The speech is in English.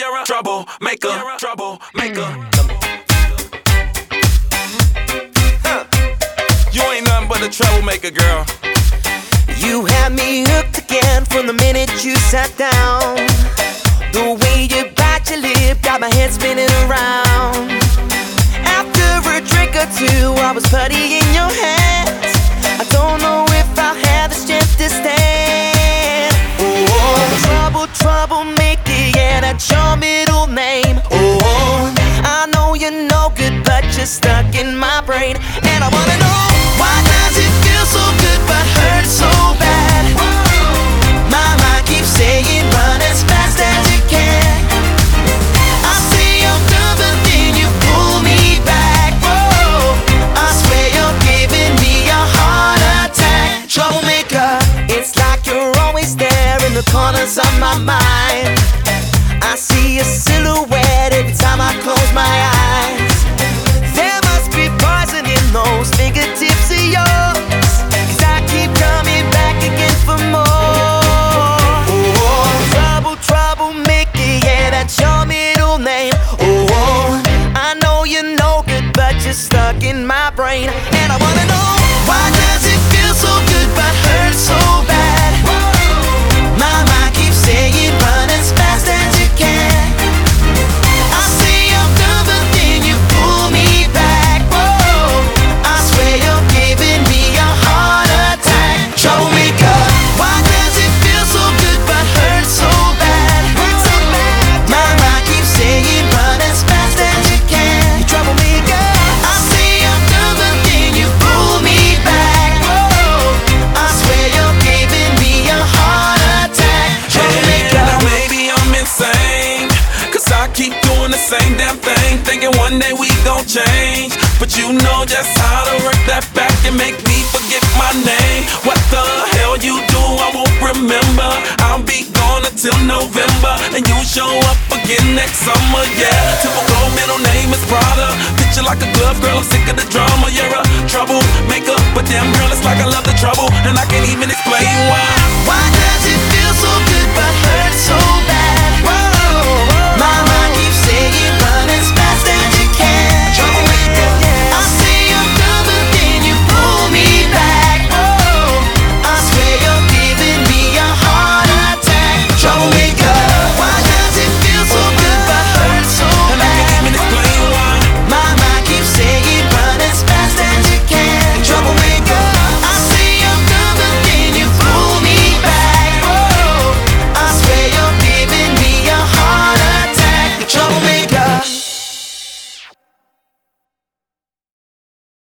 you're a troublemaker, troublemaker. Mm. Huh. You ain't nothing but a troublemaker, girl. You had me hooked again from the minute you sat down. The way you bite your lip got my head spinning around. After a drink or two, I was putty in your hands. That's your middle name. Oh, oh, I know you're no good, but you're stuck in my brain. And I wanna Silhouette every time I close my eyes. There must be poison in those fingertips of I keep coming back again for more. Oh, trouble, yeah, that's your middle name. Oh, I know you're no good, but you're stuck in my brain. And I wanna know why thing. Thinking one day we gon' change. But you know just how to work that back and make me forget my name. What the hell you do, I won't remember. I'll be gone until November. And you show up again next summer, yeah. Typical middle name is Prada. Picture like a glove, girl, I'm